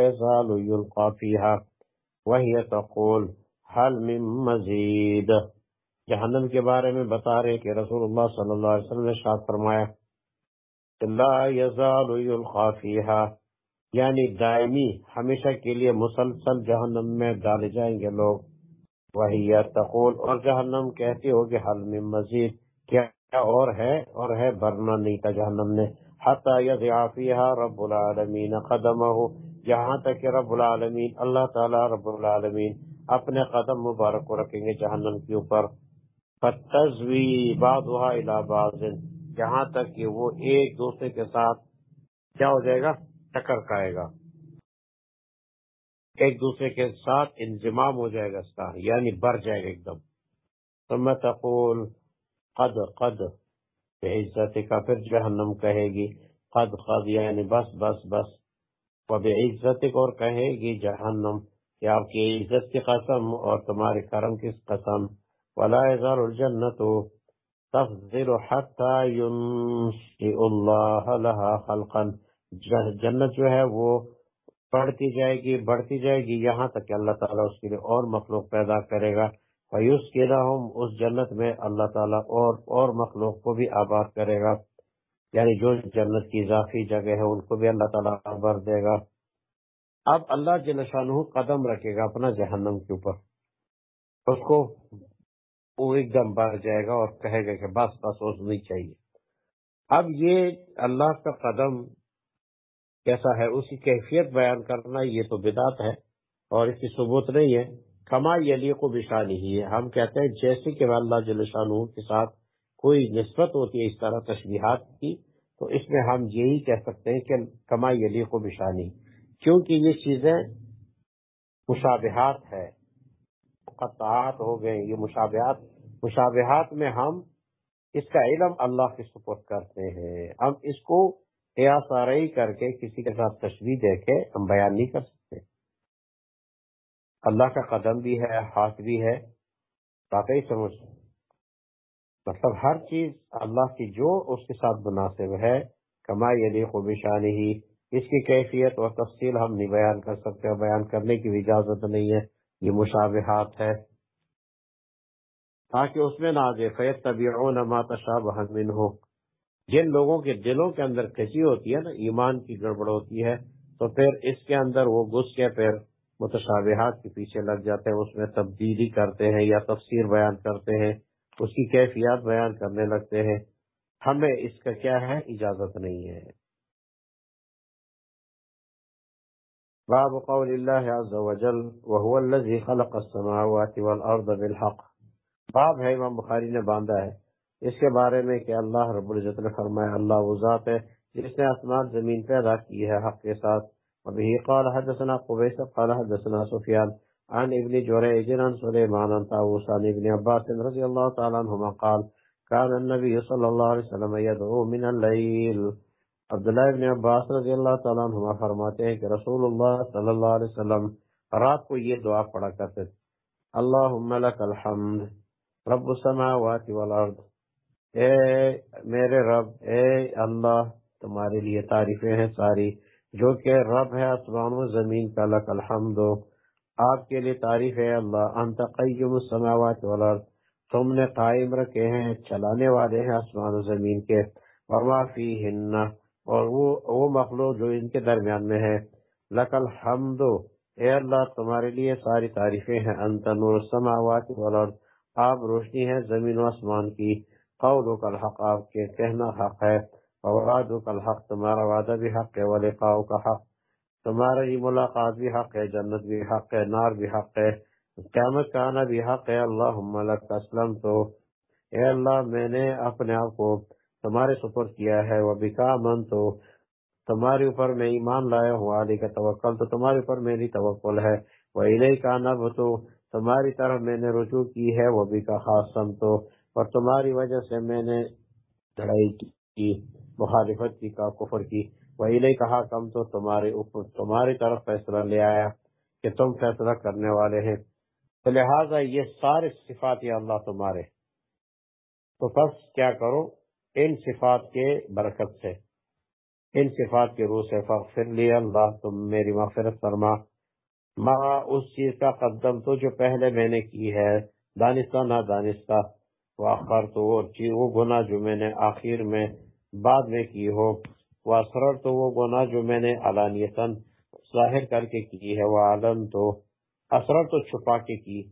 يزال يلقى فيها وهي تقول هل من مزید جہنم کے بارے میں بتا رہے کہ رسول اللہ صلی اللہ علیہ وسلم نے شاد فرمایا لا يزال يلقى فيها یعنی دائمی ہمیشہ کے لیے مسلسل جہنم میں ڈالے جائیں گے لوگ۔ وہی تقول اور جہنم کہتی ہوگی حل میں مزید کیا اور ہے اور ہے برنا نہیں تھا جہنم نے رب العالمین قدم ہو یہاں تک کہ رب العالمین، اللہ تعالی رب العالمین اپنے قدم مبارک کو رکھیں گے جہنم کے اوپر۔ بعض۔ یہاں تک کہ وہ ایک دوسرے کے ساتھ کیا ہو جائے گا؟ ٹکر کھائے گا۔ ایک دوسرے کے ساتھ انضمام ہو جائے گا اس کا یعنی بڑھ جائے گا ایک دم۔ تو میں تقول قد قد عزت کا پھر جہنم کہے گی۔ قد قد یعنی بس بس بس۔ وہ عزت اور کہے گی، جہنم، کہ آپ کی عزت کی قسم اور تمہارے کرم کی قسم۔ ولا يزال الجنت تفضل حتى ينشئ الله لها خلقا۔ جنت جو ہے وہ بڑھتی جائے گی، بڑھتی جائے گی۔ یہاں تک کہ اللہ تعالیٰ اس کے لیے اور مخلوق پیدا کرے گا۔ فیوس کے اس جنت میں اللہ تعالیٰ اور اور مخلوق کو بھی آباد کرے گا۔ یعنی جو جنت کی اضافی جگہ ہے ان کو بھی اللہ تعالیٰ آباد دے گا۔ اب اللہ جل شاہ قدم رکھے گا اپنا جہنم کے اوپر۔ اس کو وہ ایک دم بڑھ جائے گا اور کہے گا کہ بس بس نہیں چاہیے۔ اب یہ اللہ کا قدم کیسا ہے، اس کی کیفیت بیان کرنا یہ تو بدات ہے اور اس کی ثبوت نہیں ہے۔ کما یلی کو بشانی ہی ہے ہم کہتے ہیں جیسے کہ اللہ جل شاہ کے ساتھ کوئی نسبت ہوتی ہے اس طرح تشریحات کی، تو اس میں ہم یہی کہہ سکتے ہیں کہ کما یلی کو بشانی، کیونکہ یہ چیزیں مشابہات ہے قطعات ہو گئے، یہ مشابہات مشابہات میں ہم اس کا علم اللہ کی سپورٹ کرتے ہیں۔ ہم اس کو قیاس کر کے کسی کے ساتھ تشریح دے کے ہم بیان نہیں کر سکتے۔ اللہ کا قدم بھی ہے، ہاتھ بھی ہے، واقعی سمجھ مطلب ہر چیز اللہ کی جو اس کے ساتھ مناسب ہے کمائی علی خوبشانی ہی اس کی کیفیت اور تفصیل ہم نہیں بیان کر سکتے اور بیان کرنے کی بھی اجازت نہیں ہے، یہ مشابہات ہے تاکہ اس میں نہ فیت طبی ما تشابہ ہو جن لوگوں کے دلوں کے اندر کھچی ہوتی ہے نا، ایمان کی گڑبڑ ہوتی ہے، تو پھر اس کے اندر وہ گس کے پھر متشابہات کے پیچھے لگ جاتے ہیں، اس میں تبدیلی کرتے ہیں یا تفسیر بیان کرتے ہیں۔ اس کی کیفیات بیان کرنے لگتے ہیں۔ ہمیں اس کا کیا ہے؟ اجازت نہیں ہے۔ باب قول اللہ عز وجل وهو الذي خلق السماوات والارض بالحق۔ باب ہے، امام بخاری نے باندھا ہے۔ اس کے بارے میں کہ اللہ رب العزت نے فرمایا، اللہ وہ ذات ہے جس نے آسمان زمین پیدا کی ہے حق کے ساتھ۔ وبه قال حدثنا قبيس قال حدثنا سفيان عن ابن جريج عن سليمان عن طاووس عن ابن عباس رضي الله تعالى عنهما قال كان النبي صلى الله عليه وسلم يدعو من الليل عبداللہ ابن عباس رضی اللہ تعالیٰ عنہما فرماتے ہیں کہ رسول اللہ صلی اللہ علیہ وسلم رات کو یہ دعا پڑھا کرتے تھے، اللہم لک الحمد، رب السماوات والارض، اے میرے رب، اے اللہ، تمہارے لیے تعریفیں ہیں ساری، جو کہ رب ہے آسمان و زمین کا لک الحمد آپ کے لیے تعریف ہے اللہ، انت قیم السماوات والارض، تم نے قائم رکھے ہیں، چلانے والے ہیں آسمان و زمین کے اور معافی ہن اور وہ وہ مخلوق جو ان کے درمیان میں ہے۔ لک الحمد، اے اللہ، تمہارے لیے ساری تعریفیں ہیں۔ انت نور السماوات والارض، آپ روشنی ہے زمین و آسمان کی۔ قول کا الحق، آپ کے کہنا حق ہے۔ اور کا الحق، تمہارا وعدہ بھی حق ہے۔ ولقاء کا حق تمہارا یہ ملاقات بھی حق ہے، جنت بھی حق ہے، نار بھی حق ہے، قیامت کا آنا بھی حق ہے۔ اللہ لک اسلم تو اے اللہ، میں نے اپنے آپ کو تمہارے سپر کیا ہے۔ وہ بکا من تو تمہارے اوپر میں ایمان لایا ہوں علی کا توکل تو تمہارے اوپر میری توکل ہے۔ وہ الہی کا نب تو تمہاری طرف میں نے رجوع کی ہے۔ وہ بھی کا خاص سم تو اور تمہاری وجہ سے میں نے لڑائی کی، مخالفت کی کا کفر کی۔ وہی نہیں کہا کم تو تمہارے اوپر، تمہاری طرف فیصلہ لے آیا کہ تم فیصلہ کرنے والے ہیں۔ تو لہٰذا یہ سارے صفات یا اللہ تمہارے۔ تو بس کیا کرو؟ ان صفات کے برکت سے، ان صفات کے روح سے فغفر لی اللہ، تم میری مغفرت فرما۔ ما اس چیز کا قدم تو جو پہلے میں نے کی ہے دانستہ نہ دانستہ واخر تو وہ وہ گناہ جو میں نے آخر میں بعد میں کی ہو۔ وہ اسرر تو وہ گناہ جو میں نے علانیتاً ظاہر کر کے کی ہے، وہ عالم تو اسرر تو چھپا کے کی۔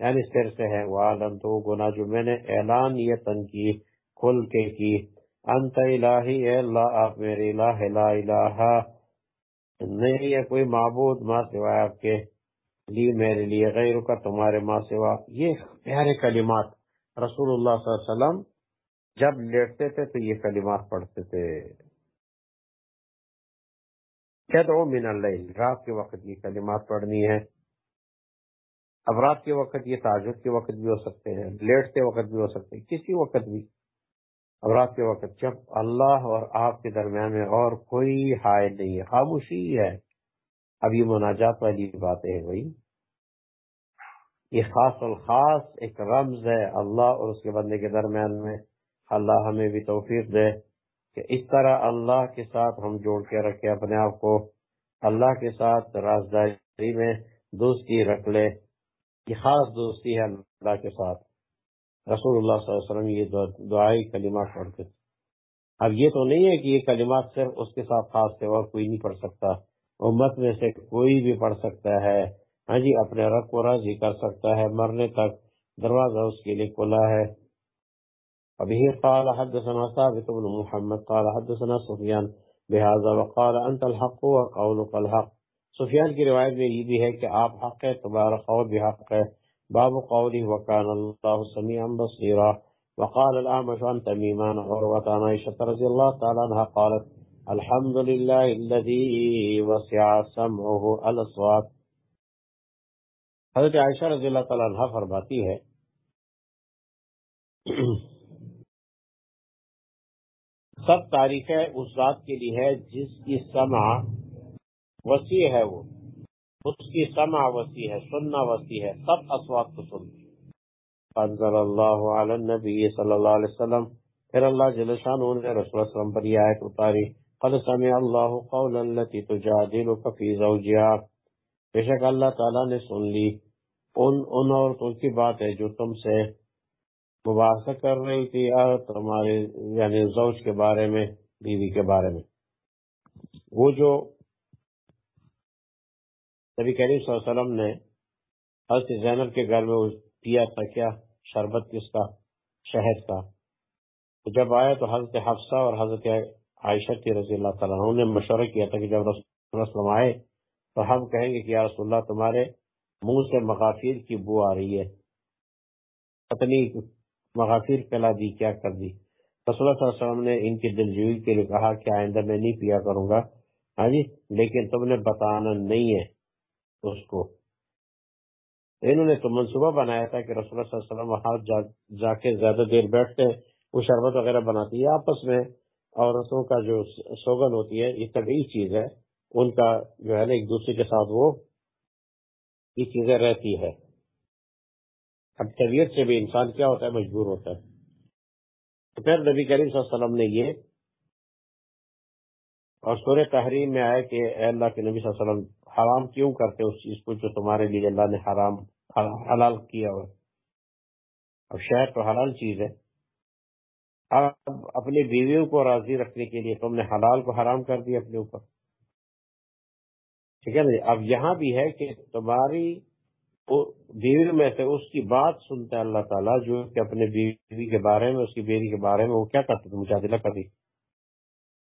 یعنی سر سے ہے، وہ عالم تو وہ گناہ جو میں نے اعلان یتن کی، کھل کے کی۔ انت الہی، اے اللہ، آپ میرے الہ، لا الہ نہیں ہے کوئی معبود ماں سوائے آپ کے لی میرے لیے غیر کا تمہارے ماں سوا۔ یہ پیارے کلمات۔ رسول اللہ صلی اللہ علیہ وسلم جب لیٹتے تھے تو یہ کلمات پڑھتے تھے۔ من اللہ رات کے وقت یہ کلمات پڑھنی ہے اب رات کے وقت یہ تاجد کے وقت بھی ہو سکتے ہیں لیٹتے وقت بھی ہو سکتے ہیں، کسی وقت بھی۔ اب رات کے وقت جب اللہ اور آپ کے درمیان میں اور کوئی حائل نہیں ہے، خاموشی ہے۔ اب یہ مناجات والی باتیں ہیں بھائی۔ یہ خاص الخاص ایک رمز ہے اللہ اور اس کے بندے کے درمیان میں۔ اللہ ہمیں بھی توفیق دے۔ کہ اس طرح اللہ کے ساتھ ہم جوڑ کے رکھے، اپنے آپ کو اللہ کے ساتھ رازداری میں دوستی رکھ لے، یہ خاص دوستی ہے اللہ کے ساتھ۔ رسول اللہ صلی اللہ علیہ وسلم یہ دعائی کلمات پڑھتے تھے۔ اب یہ تو نہیں ہے کہ یہ کلمات صرف اس کے ساتھ خاص تھے، اور کوئی نہیں پڑھ سکتا۔ امت میں سے کوئی بھی پڑھ سکتا ہے۔ ہاں جی اپنے رب کو راضی کر سکتا ہے، مرنے تک دروازہ اس کے لیے کھلا ہے۔ ابھی قال حدثنا ثابت بن محمد قال حدثنا سفیان بهذا وقال انت الحق وقولك الحق۔ سفیان کی روایت میں یہ بھی ہے کہ آپ حق ہے تمہارا قول بھی حق ہے باب قوله وكان الله سميعا بصيرا وقال الأعمش عن تميمان عروة عن عائشة رضي الله تعالى عنها قالت الحمد لله الذي وسع سمعه الأصوات حضرت عائشہ رضی اللہ تعالیٰ عنہ فرماتی ہے سب تاریخ اس ذات کے لیے ہے جس کی سمع وسیع ہے وہ۔ اس کی سمع وسیع ہے، سننا وسیع ہے، سب اسوات کو سنتی انزل اللہ علی النبی صلی اللہ علیہ وسلم۔ پھر اللہ جل شانہ نے رسول اللہ وسلم پر یہ آیت اتاری۔ قد سمع اللہ قول التي تجادلك في زوجها۔ بے شک اللہ تعالیٰ نے سن لی۔ ان ان عورتوں کی بات ہے جو تم سے مباحثہ کر رہی تھی اور تمہارے یعنی زوج کے بارے میں، بیوی کے بارے میں۔ وہ جو نبی کریم صلی اللہ علیہ وسلم نے حضرت زینب کے گھر میں پیا تھا، کیا؟ شربت کس کا؟ شہد کا۔ جب آیا تو حضرت حفصہ اور حضرت عائشہ کی رضی اللہ تعالیٰ نے مشورہ کیا تھا کہ جب رسول وسلم آئے تو ہم کہیں گے کہ یا رسول اللہ تمہارے منہ سے مغافیر کی بو آ رہی ہے۔ پتنی مغافیر پلا دی کیا کر دی؟ رسول اللہ صلی اللہ علیہ وسلم نے ان کی دلجوئی کے لیے کہا کہ آئندہ میں نہیں پیا کروں گا۔ ہاں جی لیکن تم نے بتانا نہیں ہے اس کو۔ انہوں نے تو منصوبہ بنایا تھا کہ رسول اللہ صلی اللہ علیہ وسلم وہاں جا, جا کے زیادہ دیر بیٹھتے وہ شربت وغیرہ بناتی ہے آپس میں۔ عورتوں کا جو سوگن ہوتی ہے یہ طبی چیز ہے۔ ان کا جو ہے نا ایک دوسرے کے ساتھ وہ یہ چیزیں رہتی ہے۔ اب طبیعت سے بھی انسان کیا ہوتا ہے؟ مجبور ہوتا ہے۔ تو پھر نبی کریم صلی اللہ علیہ وسلم نے یہ اور سورہ تحریم میں آیا کہ اے اللہ کے نبی صلی اللہ علیہ وسلم، حرام کیوں کرتے اس چیز کو جو تمہارے لیے اللہ نے حرام، حلال کیا ہوا اب شہر تو حلال چیز ہے۔ اب اپنی بیویوں کو راضی رکھنے کے لیے تم نے حلال کو حرام کر دیا اپنے اوپر۔ ٹھیک ہے نا جی؟ اب یہاں بھی ہے کہ تمہاری بیوی میں سے اس کی بات سنتا ہے اللہ تعالیٰ، جو کہ اپنے بیوی کے بارے میں، اس کی بیوی کے بارے میں وہ کیا کرتے تھے؟ مجادلہ کبھی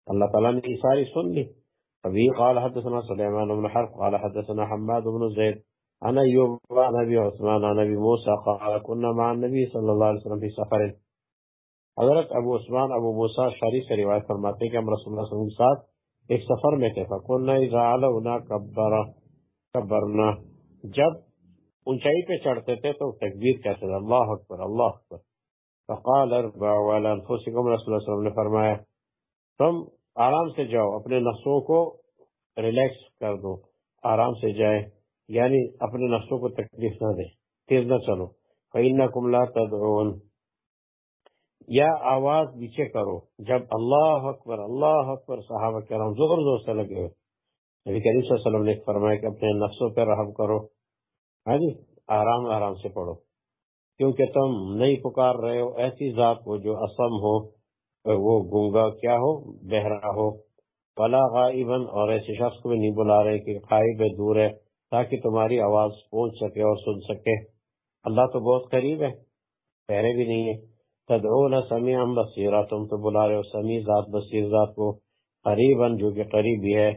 اللہ تعالیٰ نے یہ ساری سن لی۔ ابھی قال حدثنا سليمان بن حرب، قال حدثنا حماد بن زيد عن ايوب عن ابي عثمان عن ابي موسى قال كنا مع النبي صلى الله عليه وسلم في سفر۔ حضرت ابو عثمان، ابو موسى شریف سے روایت فرماتے ہیں کہ ہم رسول اللہ صلی اللہ علیہ وسلم کے ساتھ ایک سفر میں تھے۔ فكنا اذا علونا كبر كبرنا جب اونچائی پہ چڑھتے تھے تو تکبیر کہتے تھے، اللہ اکبر اللہ اکبر۔ فقال اربع وعلى انفسكم رسول اللہ علیہ وسلم نے فرمایا، تم آرام سے جاؤ، اپنے نفسوں کو ریلیکس کر دو، آرام سے جائے یعنی اپنے نفسوں کو تکلیف نہ دے تیز نہ چلو۔ فَإِنَّكُمْ لَا تَدْعُونَ۔ یا آواز نیچے کرو، جب اللہ اکبر اللہ اکبر صحابہ کرام زور زور سے لگے ہوئے۔ نبی کریم صلی اللہ علیہ وسلم نے فرمایا کہ اپنے نفسوں پہ رحم کرو۔ ہاں جی آرام آرام سے پڑھو۔ کیونکہ تم نہیں پکار رہے ہو، ایسی ذات کو جو اسم ہو، وہ گونگا کیا ہو، بہرا ہو۔ پلا غائبن اور ایسے شخص کو بھی نہیں بلا رہے کہ قائب ہے دور ہے، تاکہ تمہاری آواز پہنچ سکے اور سن سکے۔ اللہ تو بہت قریب ہے پہرے بھی نہیں ہے۔ تدعون سمیعا بصیرا تم تو بلا رہے ہو، سمیع ذات، بصیر ذات کو۔ قریبا جو کہ قریب بھی ہے۔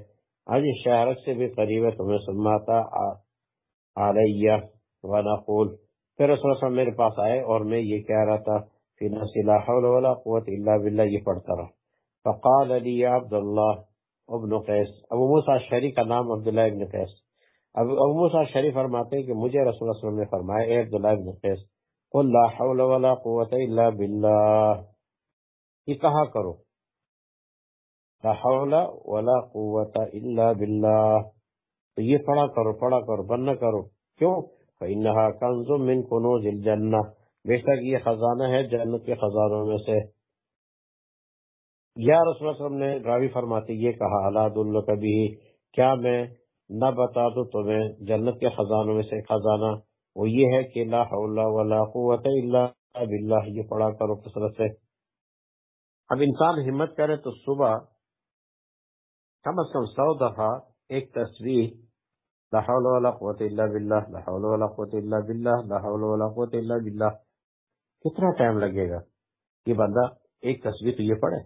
ہاں جی، آج شہرت سے بھی قریب ہے، تمہیں سماتا علیہ ونقول پھر رسول اللہ میرے پاس آئے اور میں یہ کہہ رہا تھا، فی نفسی لا حول ولا قوت الا باللہ، یہ پڑھتا رہا۔ فقال علی عبداللہ ابن قیس۔ ابو موسیٰ شریع کا نام عبداللہ ابن قیس۔ اب ابو موسیٰ شریف فرماتے ہیں کہ مجھے رسول اللہ صلی اللہ علیہ وسلم نے فرمایا، اے عبداللہ بن قیس، قل لا حول ولا قوة الا باللہ۔ یہ کہا کرو؟ لا حول ولا قوة الا باللہ۔ تو یہ پڑھا کرو پڑھا کرو بننا کرو۔ کیوں؟ فإنها کنز من کنوز الجنہ بے شک یہ خزانہ ہے جنت کے خزانوں میں سے۔ یا رسول اللہ علیہ وسلم نے راوی فرماتے یہ کہا الاد اللہ کبھی کیا میں نہ بتا دو تمہیں جنت کے خزانوں میں سے خزانہ؟ وہ یہ ہے کہ لا حول ولا قوت الا باللہ، یہ پڑھا کرو کثرت سے۔ اب انسان ہمت کرے تو صبح کم از کم سو دفعہ ایک تصویر لا حول ولا قوت الا باللہ لا حول ولا قوت الا باللہ لا حول ولا قوت الا باللہ کتنا ٹائم لگے گا؟ یہ بندہ ایک تصویر تو یہ پڑھے۔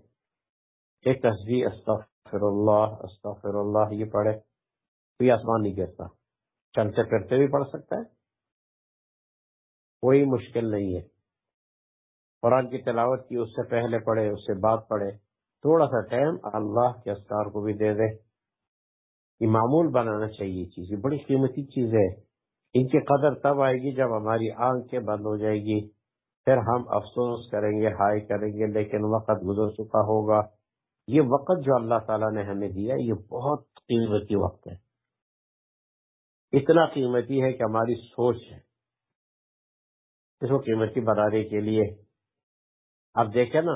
ایک تصویر استغفر اللہ استغفر اللہ یہ پڑھے۔ کوئی آسمان نہیں گرتا۔ چلتے پھرتے بھی پڑھ سکتا ہے۔ کوئی مشکل نہیں ہے۔ قرآن کی تلاوت کی، اس سے پہلے پڑھے، اس سے بعد پڑھے۔ تھوڑا سا ٹائم اللہ کے اسکار کو بھی دے دے۔ یہ معمول بنانا چاہیے چیز، یہ بڑی قیمتی چیز ہے۔ ان کی قدر تب آئے گی جب ہماری آنکھیں بند ہو جائے گی۔ پھر ہم افسوس کریں گے، ہائے کریں گے، لیکن وقت گزر چکا ہوگا۔ یہ وقت جو اللہ تعالیٰ نے ہمیں دیا یہ بہت قیمتی وقت ہے۔ اتنا قیمتی ہے کہ ہماری سوچ ہے۔ اس کو قیمتی بنانے کے لیے۔ اب دیکھیں نا،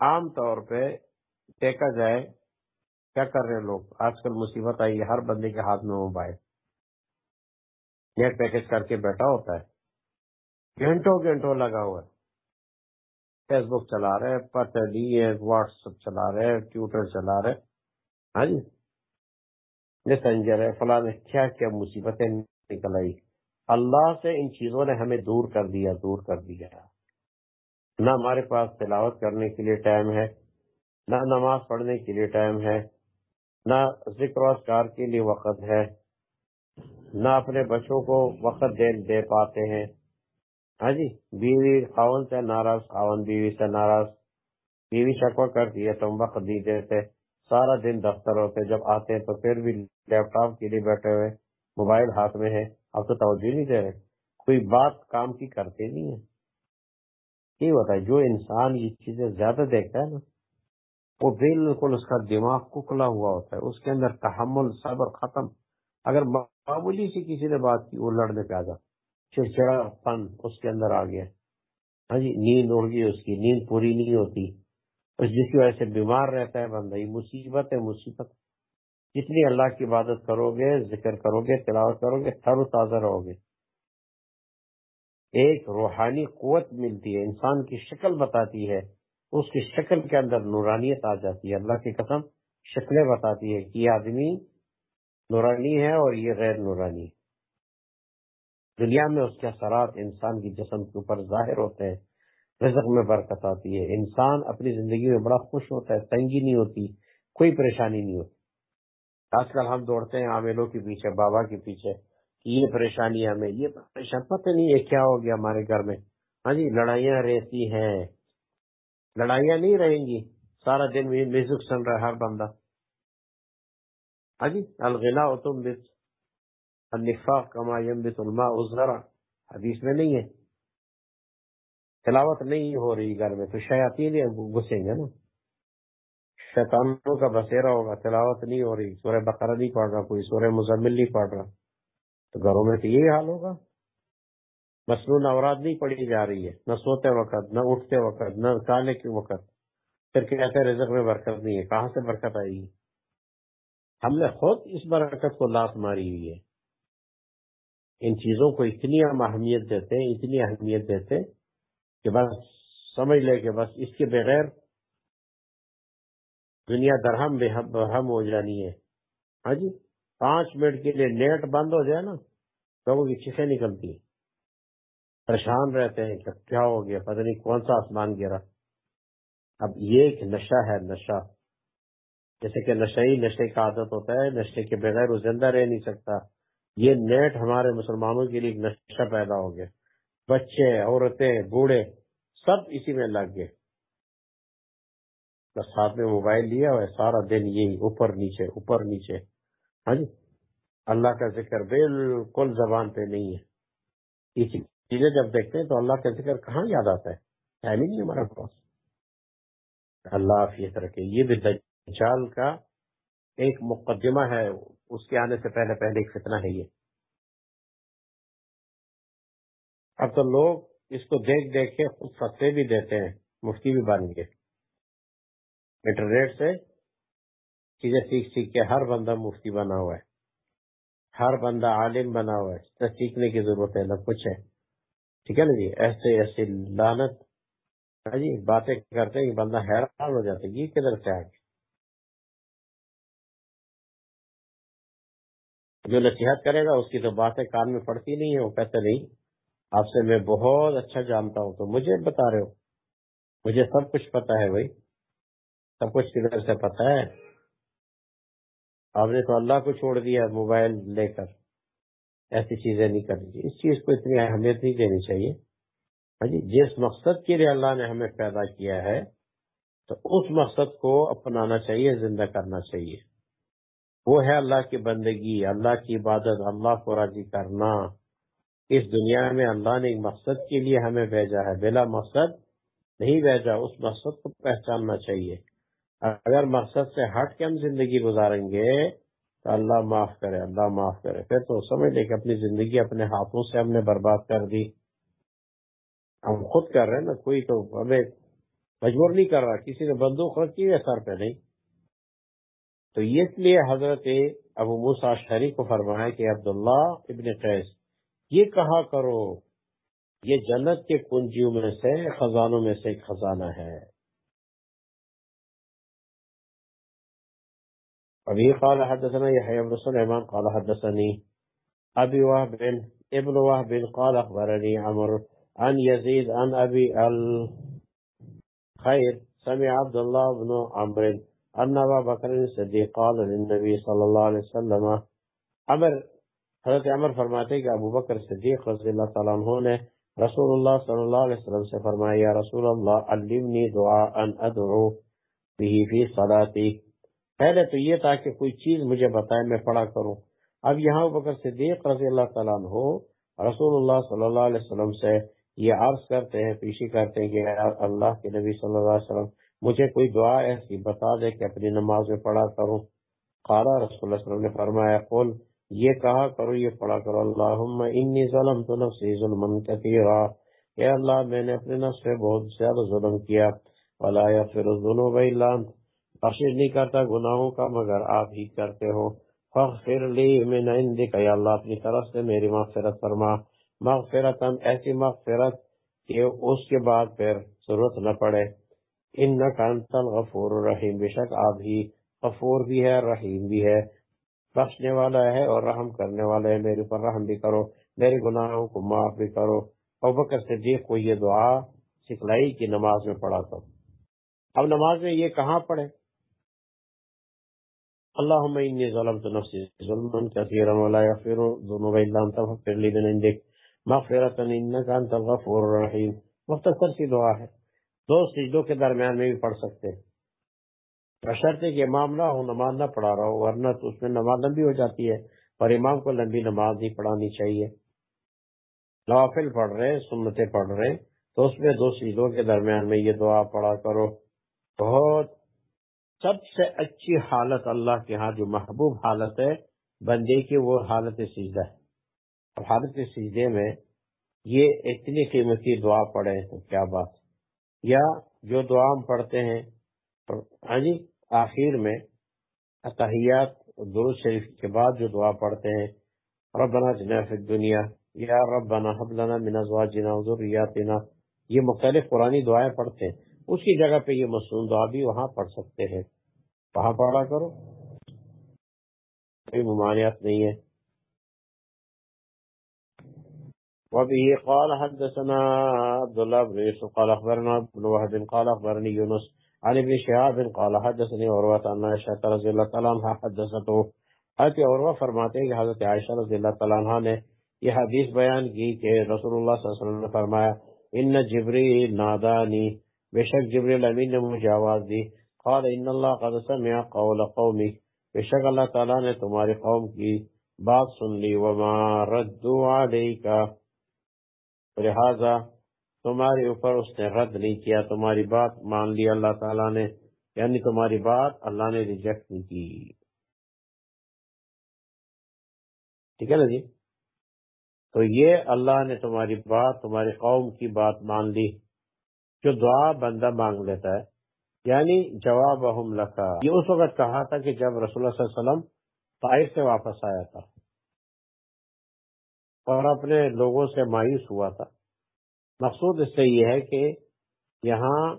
عام طور پہ دیکھا جائے کیا کر رہے ہیں لوگ؟ آج کل مصیبت آئی ہے، ہر بندے کے ہاتھ میں موبائل۔ نیٹ پیکج کر کے بیٹھا ہوتا ہے۔ گھنٹوں گھنٹوں لگا ہوا ہے۔ فیس بک چلا رہے پتہ ہے واٹس ایپ چلا رہے ٹویٹر چلا رہے ہاں جی۔ ہے، فلاں کیا کیا مصیبتیں نکل آئی۔ اللہ سے ان چیزوں نے ہمیں دور کر دیا، دور کر دیا۔ نہ ہمارے پاس تلاوت کرنے کے لیے ٹائم ہے، نہ نماز پڑھنے کے لیے ٹائم ہے۔ نہ ذکر و اسکار کے لیے وقت ہے، نہ اپنے بچوں کو وقت دے دے پاتے ہیں۔ ہاں جی بیوی خاون سے ناراض، خاون بیوی سے ناراض۔ بیوی شکوا کرتی ہے، تم وقت نہیں دیتے۔ سارا دن دفتر ہوتے، جب آتے ہیں تو پھر بھی لیپ ٹاپ کے لیے بیٹھے ہوئے، موبائل ہاتھ میں ہے۔ اب تو توجہ نہیں دے رہے۔ کوئی بات کام کی کرتے نہیں ہے یہ ہوتا ہے جو انسان یہ چیزیں زیادہ دیکھتا ہے نا وہ بالکل اس کا دماغ ککلا ہوا ہوتا ہے، اس کے اندر تحمل، صبر ختم۔ اگر معمولی سی کسی نے بات کی، وہ لڑنے پہ آ جاتا چڑچڑا پن اس کے اندر آ گیا۔ ہاں جی نیند اڑ گئی اس کی، نیند پوری نہیں ہوتی۔ جس کی وجہ سے بیمار رہتا ہے بندہ، یہ مصیبت ہے، مصیبت۔ جتنی اللہ کی عبادت کرو گے ذکر کرو گے تلاوت کرو گے تر و تازہ رہو گے ایک روحانی قوت ملتی ہے، انسان کی شکل بتاتی ہے۔ اس کی شکل کے اندر نورانیت آ جاتی ہے۔ اللہ کی قسم شکلیں بتاتی ہے کہ یہ آدمی نورانی ہے اور یہ غیر نورانی ہے۔ دنیا میں اس کے اثرات انسان کی جسم کے اوپر ظاہر ہوتے ہیں، رزق میں برکت آتی ہے۔ انسان اپنی زندگی میں بڑا خوش ہوتا ہے، تنگی نہیں ہوتی، کوئی پریشانی نہیں ہوتی۔ آج کل ہم دوڑتے ہیں عاملوں کے پیچھے، بابا کے پیچھے یہ پریشانی ہمیں، یہ پریشان، پتہ نہیں ہے کیا ہو گیا ہمارے گھر میں۔ ہاں جی لڑائیاں رہتی ہیں۔ لڑائیاں نہیں رہیں گی۔ سارا دن میوزک سن رہا ہے ہر بندہ۔ ہاں جی الغنا تم بت النفاق کما یم بت الماء حدیث میں نہیں ہے۔ تلاوت نہیں ہو رہی گھر میں، تو شیاتی گھسیں گے نا۔ شیطانوں کا بسیرا ہوگا، تلاوت نہیں ہو رہی۔ سورہ بقرہ نہیں پڑھ رہا، کوئی سورہ مزمل نہیں پڑھ رہا۔ تو گھروں میں تو یہی حال ہوگا۔ مصنوع اوراد نہیں پڑی جا رہی ہے، نہ سوتے وقت، نہ اٹھتے وقت، نہ کھانے کے وقت۔ پھر کہتے رزق میں برکت نہیں ہے، کہاں سے برکت آئے گی ہم نے خود اس برکت کو لات ماری ہوئی ہے۔ ان چیزوں کو اتنی ہم اہمیت دیتے ہیں، اتنی اہمیت دیتے کہ بس سمجھ لے کہ بس اس کے بغیر دنیا درہم برہم ہو جانی ہے۔ ہاں جی پانچ منٹ کے لیے نیٹ بند ہو جائے نا، لوگوں کی چیخیں نکلتی پریشان رہتے ہیں کہ کیا ہو گیا، پتہ نہیں کون سا آسمان گرا۔ اب یہ ایک نشہ ہے، نشہ۔ جیسے کہ نشے ہی نشے کا عادت ہوتا ہے، نشے کے بغیر وہ زندہ رہ نہیں سکتا۔ یہ نیٹ ہمارے مسلمانوں کے لیے ایک نشہ پیدا ہو گیا۔ بچے، عورتیں، بوڑھے، سب اسی میں لگ گئے۔ بس ساتھ میں موبائل لیا ہوا ہے، سارا دن یہی، اوپر نیچے اوپر نیچے۔ ہاں جی؟ اللہ کا ذکر بالکل زبان پہ نہیں ہے۔ چیزیں جب دیکھتے ہیں تو اللہ کا ذکر کہاں یاد آتا ہے؟ ٹائم ہی نہیں ہمارا پاس اللہ فیت رکھے یہ بھی دجال کا ایک مقدمہ ہے، اس کے آنے سے پہلے پہلے ایک فتنہ ہے یہ۔ اب تو لوگ اس کو دیکھ دیکھ کے خود فتح بھی دیتے ہیں، مفتی بھی بن گئے۔ انٹرنیٹ سے چیزیں سیکھ سیکھ کے ہر بندہ مفتی بنا ہوا ہے۔ ہر بندہ عالم بنا ہوا ہے۔ سیکھنے کی ضرورت ہے، نہ کچھ ہے۔ ٹھیک ہے نا جی؟ ایسے ایسے لانت ہاں جی باتیں کرتے ہیں بندہ حیران ہو جاتا ہے یہ کدھر سے آگے جو نصیحت کرے گا اس کی تو باتیں کان میں پڑتی نہیں ہے وہ کہتے نہیں، آپ سے میں بہت اچھا جانتا ہوں، تو مجھے بتا رہے ہو۔ مجھے سب کچھ پتا ہے بھائی۔ سب کچھ کدھر سے پتا ہے؟ آپ نے تو اللہ کو چھوڑ دیا موبائل لے کر۔ ایسی چیزیں نہیں کرنی چاہیے۔ اس چیز کو اتنی اہمیت نہیں دینی چاہیے۔ ہاں جی جس مقصد کے لیے اللہ نے ہمیں پیدا کیا ہے، تو اس مقصد کو اپنانا چاہیے، زندہ کرنا چاہیے۔ وہ ہے اللہ کی بندگی، اللہ کی عبادت، اللہ کو راضی کرنا۔ اس دنیا میں اللہ نے ایک مقصد کے لیے ہمیں بھیجا ہے۔ بلا مقصد نہیں بھیجا، اس مقصد کو پہچاننا چاہیے۔ اگر مقصد سے ہٹ کے ہم زندگی گزاریں گے اللہ معاف کرے، اللہ معاف کرے۔ پھر تو سمجھ لے کہ اپنی زندگی اپنے ہاتھوں سے ہم نے برباد کر دی۔ ہم خود کر رہے ہیں نا، کوئی تو ہمیں مجبور نہیں کر رہا، کسی نے بندوق رکھی ہے سر پہ نہیں۔ تو اس لیے حضرت ابو موسا شہری کو فرمایا کہ عبداللہ ابن قیس، یہ کہا کرو، یہ جنت کے کنجیوں میں سے، خزانوں میں سے ایک خزانہ ہے۔ ابھی قال حدثنا يحيى بن سليمان قال حدثني ابي وهب ابن وهب قال اخبرني عمر عن يزيد عن ابي الخير سمع عبد الله بن عمرو ان ابا بكر الصديق قال للنبي صلى الله عليه وسلم عمر حضرت عمر فرماتے ہیں کہ ابو بکر صدیق رضی اللہ تعالیٰ عنہ نے رسول اللہ صلی اللہ علیہ وسلم سے فرمایا، یا رسول اللہ، علمنی دعا ان ادعو به فی صلاتی پہلے تو یہ تھا کہ کوئی چیز مجھے بتائے، میں پڑھا کروں۔ اب یہاں بکر صدیق رضی اللہ تعالیٰ عنہ رسول اللہ صلی اللہ علیہ وسلم سے یہ عرض کرتے ہیں، پیشی کرتے ہیں کہ اللہ کے نبی صلی اللہ علیہ وسلم، مجھے کوئی دعا ایسی بتا دے کہ اپنی نماز میں پڑھا کروں۔ قالا رسول اللہ علیہ وسلم نے فرمایا قول یہ کہا کرو، یہ پڑھا کرو۔ اللہم انی ظلم نفسی ظلم کثیرا۔ اے اللہ، میں نے اپنے نفس پہ بہت زیادہ ظلم کیا۔ ولا یغفر الذنوب الا انت۔ بخش نہیں کرتا، گناہوں کا مگر آپ ہی کرتے ہو۔ فغفر لی من عندک، یا اللہ، اپنی طرف سے میری مغفرت فرما۔ مغفرتا ایسی مغفرت کہ اس کے بعد پھر ضرورت نہ پڑے۔ انکا انت الغفور الرحیم بشک آپ ہی غفور بھی ہے، رحیم بھی ہے۔ بخشنے والا ہے اور رحم کرنے والا ہے۔ میرے پر رحم بھی کرو، میرے گناہوں کو معاف بھی کرو۔ اور بکر صدیق کو یہ دعا سکھلائی کی نماز میں پڑھا کرو۔ اب نماز میں یہ کہاں پڑھے اللهم إني ظلمت نفسي ظلما كثيرا ولا يغفر الذنوب إلا أنت فاغفر لي من عندك. مغفرة إنك أنت الغفور الرحيم. مختصر سی دعا ہے دو سجدوں کے درمیان میں بھی پڑھ سکتے ہیں. شرط کہ امام نہ ہو، نماز نہ پڑھا رہا ہو، ورنہ تو اس میں نماز لمبی ہو جاتی ہے اور امام کو لمبی نماز نہیں پڑھانی چاہیے۔ نوافل پڑھ رہے، سنتیں پڑھ رہے، تو اس میں دو سجدوں کے درمیان میں یہ دعا پڑھا کرو۔ سب سے اچھی حالت اللہ کے ہاں جو محبوب حالت ہے، بندے کی وہ حالت سجدہ ہے۔ اب حالت سجدے میں یہ اتنی قیمتی دعا پڑھے تو کیا بات۔ یا جو دعا ہم پڑھتے ہیں جی آخر میں اتحیات درست شریف کے بعد جو دعا پڑھتے ہیں، ربنا جنا فی الدنیا، یا ربنا حب لنا من ازواجنا و ذریاتنا یہ مختلف قرآنی دعائیں پڑھتے ہیں۔ اس کی جگہ پہ یہ مصنون دعا بھی وہاں پڑھ سکتے ہیں۔ وہاں پڑھا کرو۔ کوئی ممانعت نہیں ہے۔ وبه قال حدثنا عبد الله بن يوسف قال اخبرنا ابن وهب قال اخبرني يونس عن ابن شهاب قال حدثني عروة ان عائشة رضي الله تعالى عنها حدثته۔ حضرت عروہ فرماتے ہیں کہ حضرت عائشہ رضی اللہ تعالیٰ عنہ نے یہ حدیث بیان کی کہ رسول اللہ صلی اللہ علیہ وسلم نے فرمایا ان جبریل نادانی بے شک جبریل امین نے مجھے آواز دی۔ قال ان اللہ قد سمع قول قومی، بے شک اللہ تعالیٰ نے تمہاری قوم کی بات سن لی، وما ردو علیکا۔ لہذا تمہارے اوپر اس نے رد نہیں کیا، تمہاری بات مان لی اللہ تعالیٰ نے یعنی تمہاری بات اللہ نے ریجیکٹ نہیں کی۔ ٹھیک ہے نا جی؟ تو یہ اللہ نے تمہاری بات، تمہاری قوم کی بات مان لی، جو دعا بندہ مانگ لیتا ہے۔ یعنی جواب اہم لکھا یہ اس وقت کہا تھا کہ جب رسول اللہ صلی اللہ علیہ وسلم طائف سے واپس آیا تھا اور اپنے لوگوں سے مایوس ہوا تھا۔ مقصود اس سے یہ ہے کہ یہاں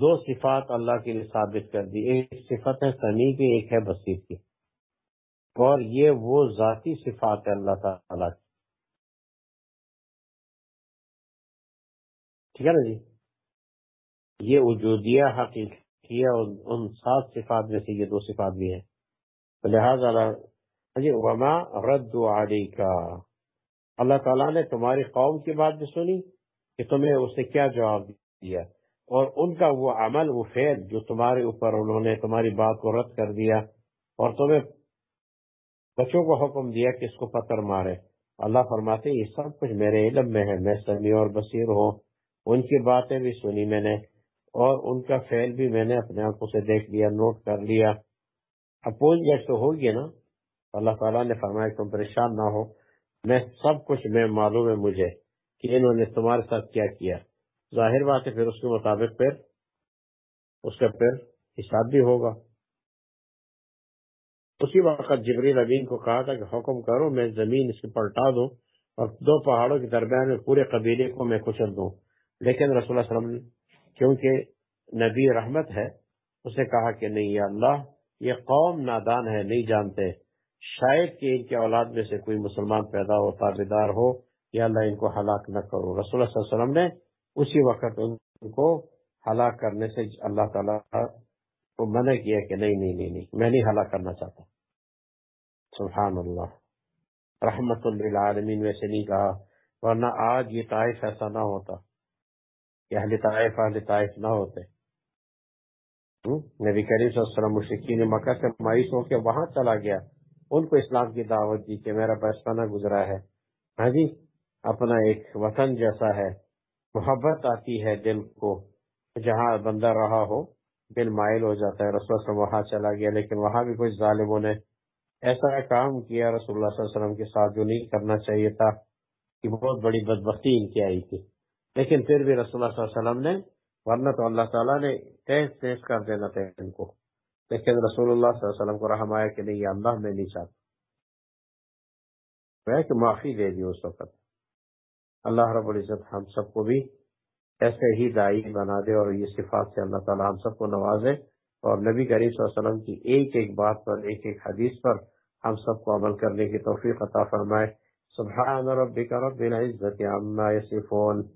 دو صفات اللہ کے لیے ثابت کر دی۔ ایک صفت ہے سمی کی، ایک ہے بصیر کی۔ اور یہ وہ ذاتی صفات ہے اللہ تعالی کی۔ ٹھیک ہے نا جی؟ یہ وجودیہ حقیقی ہے ان سات صفات میں سے یہ دو صفات بھی ہیں۔ لہٰذا جی، وما رد علی کا اللہ تعالیٰ نے تمہاری قوم کی بات بھی سنی کہ تمہیں اسے کیا جواب دیا۔ اور ان کا وہ عمل، وہ فیل جو تمہارے اوپر انہوں نے تمہاری بات کو رد کر دیا اور تمہیں بچوں کو حکم دیا کہ اس کو پتھر مارے۔ اللہ فرماتے یہ سب کچھ میرے علم میں ہے، میں سمی اور بصیر ہوں۔ ان کی باتیں بھی سنی میں نے۔ اور ان کا فیل بھی میں نے اپنے آنکھوں سے دیکھ لیا، نوٹ کر لیا۔ اب پوچھ جیسے ہوگی نا۔ اللہ تعالیٰ نے فرمایا تم پریشان نہ ہو۔ میں سب کچھ میں معلوم ہے مجھے کہ انہوں نے تمہارے ساتھ کیا کیا۔ ظاہر بات ہے پھر اس کے مطابق پھر اس کا پھر حساب بھی ہوگا۔ اسی وقت جبریل امین کو کہا تھا کہ حکم کرو، میں زمین اس کی پلٹا دوں اور دو پہاڑوں کے درمیان میں پورے قبیلے کو میں کچل دوں۔ لیکن رسول اللہ علیہ وسلم کیونکہ نبی رحمت ہے، اسے کہا کہ نہیں یا اللہ، یہ قوم نادان ہے، نہیں جانتے۔ شاید کہ ان کے اولاد میں سے کوئی مسلمان پیدا ہو تابدار ہو، یا اللہ ان کو ہلاک نہ کرو۔ رسول اللہ صلی اللہ علیہ وسلم نے اسی وقت ان کو ہلاک کرنے سے اللہ تعالیٰ کو منع کیا کہ نہیں نہیں نہیں نہیں، میں نہیں ہلاک کرنا چاہتا۔ سبحان اللہ رحمت للعالمین، ویسے نہیں کہا، ورنہ آج یہ طائف ایسا نہ ہوتا۔ کہ اہل طائف اہل طائف نہ ہوتے۔ نبی کریم صلی اللہ علیہ وسلم مشکین مکہ سے مایوس ہو کے وہاں چلا گیا۔ ان کو اسلام کی دعوت دی کہ میرا بچپنا گزرا ہے۔ ہاں جی اپنا ایک وطن جیسا ہے۔ محبت آتی ہے دل کو۔ جہاں بندہ رہا ہو، دل مائل ہو جاتا ہے۔ رسول اللہ وہاں چلا گیا، لیکن وہاں بھی کچھ ظالموں نے ایسا کام کیا رسول اللہ صلی اللہ علیہ وسلم کے ساتھ جو نہیں کرنا چاہیے تھا کہ بہت بڑی بدبختی ان کی آئی تھی۔ لیکن پھر بھی رسول اللہ صلی اللہ علیہ وسلم نے، ورنہ تو اللہ تعالیٰ نے تیز تیز کر دینا تھا ان کو۔ لیکن رسول اللہ صلی اللہ علیہ وسلم کو رحم آیا کہ نہیں اللہ میں نہیں چاہتا۔ کہ معافی دے دی اس وقت۔ اللہ رب العزت ہم سب کو بھی ایسے ہی دائی بنا دے اور یہ صفات سے اللہ تعالی ہم سب کو نوازے۔ اور نبی کریم صلی اللہ علیہ وسلم کی ایک ایک بات پر، ایک ایک حدیث پر ہم سب کو عمل کرنے کی توفیق عطا فرمائے۔ سبحان ربک رب العزت عما یصفون۔